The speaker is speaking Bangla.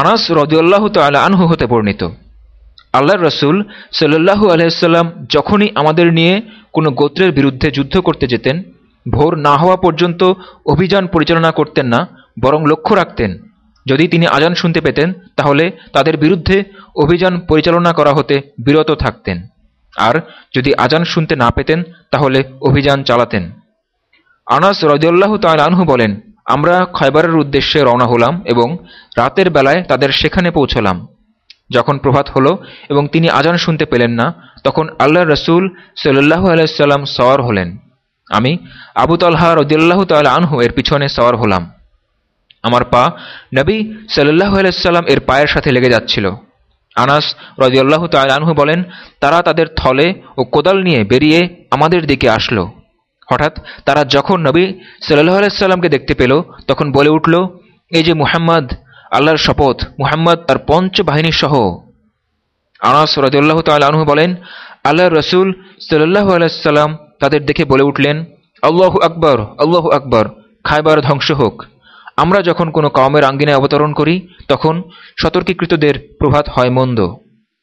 আনাস রদিউল্লাহ তাল আনহু হতে বর্ণিত। আল্লাহর রসুল সাল্লাহু আলহিসাল্লাম যখনই আমাদের নিয়ে কোনো গোত্রের বিরুদ্ধে যুদ্ধ করতে যেতেন, ভোর না হওয়া পর্যন্ত অভিযান পরিচালনা করতেন না, বরং লক্ষ্য রাখতেন। যদি তিনি আজান শুনতে পেতেন, তাহলে তাদের বিরুদ্ধে অভিযান পরিচালনা করা হতে বিরত থাকতেন। আর যদি আজান শুনতে না পেতেন, তাহলে অভিযান চালাতেন। আনাস রদিউল্লাহ তাল আনহু বলেন আমরা খয়বারের উদ্দেশ্যে রওনা হলাম এবং রাতের বেলায় তাদের সেখানে পৌঁছলাম। যখন প্রভাত হলো এবং তিনি আজান শুনতে পেলেন না, তখন আল্লাহ রসুল সাল্লাহ আলাইসাল্লাম সওয়ার হলেন। আমি আবু তাল্হা রদিয়াল্লাহ তাল আনহু এর পিছনে সওয়ার হলাম। আমার পা নবী সাল্লাহ আলাইসাল্লাম এর পায়ের সাথে লেগে যাচ্ছিল। আনাস রদিয়াল্লাহ তাল আনহু বলেন, তারা তাদের থলে ও কোদাল নিয়ে বেরিয়ে আমাদের দিকে আসলো। হঠাৎ তারা যখন নবী সাল্লাহ আলাইসাল্লামকে দেখতে পেল, তখন বলে উঠল, এই যে মুহাম্মদ, আল্লাহর শপথ, মুহাম্মদ তার পঞ্চ বাহিনী সহ। আনাস রদুল্লাহ তালহু বলেন আল্লাহ রসুল সাল্লাহ আলাইসাল্লাম তাদের দেখে বলে উঠলেন, আল্লাহ আকবর আল্লাহ আকবর খাইবার ধ্বংস হোক। আমরা যখন কোনো কমের আঙ্গিনায় অবতরণ করি, তখন সতর্কীকৃতদের প্রভাত হয় মন্দ।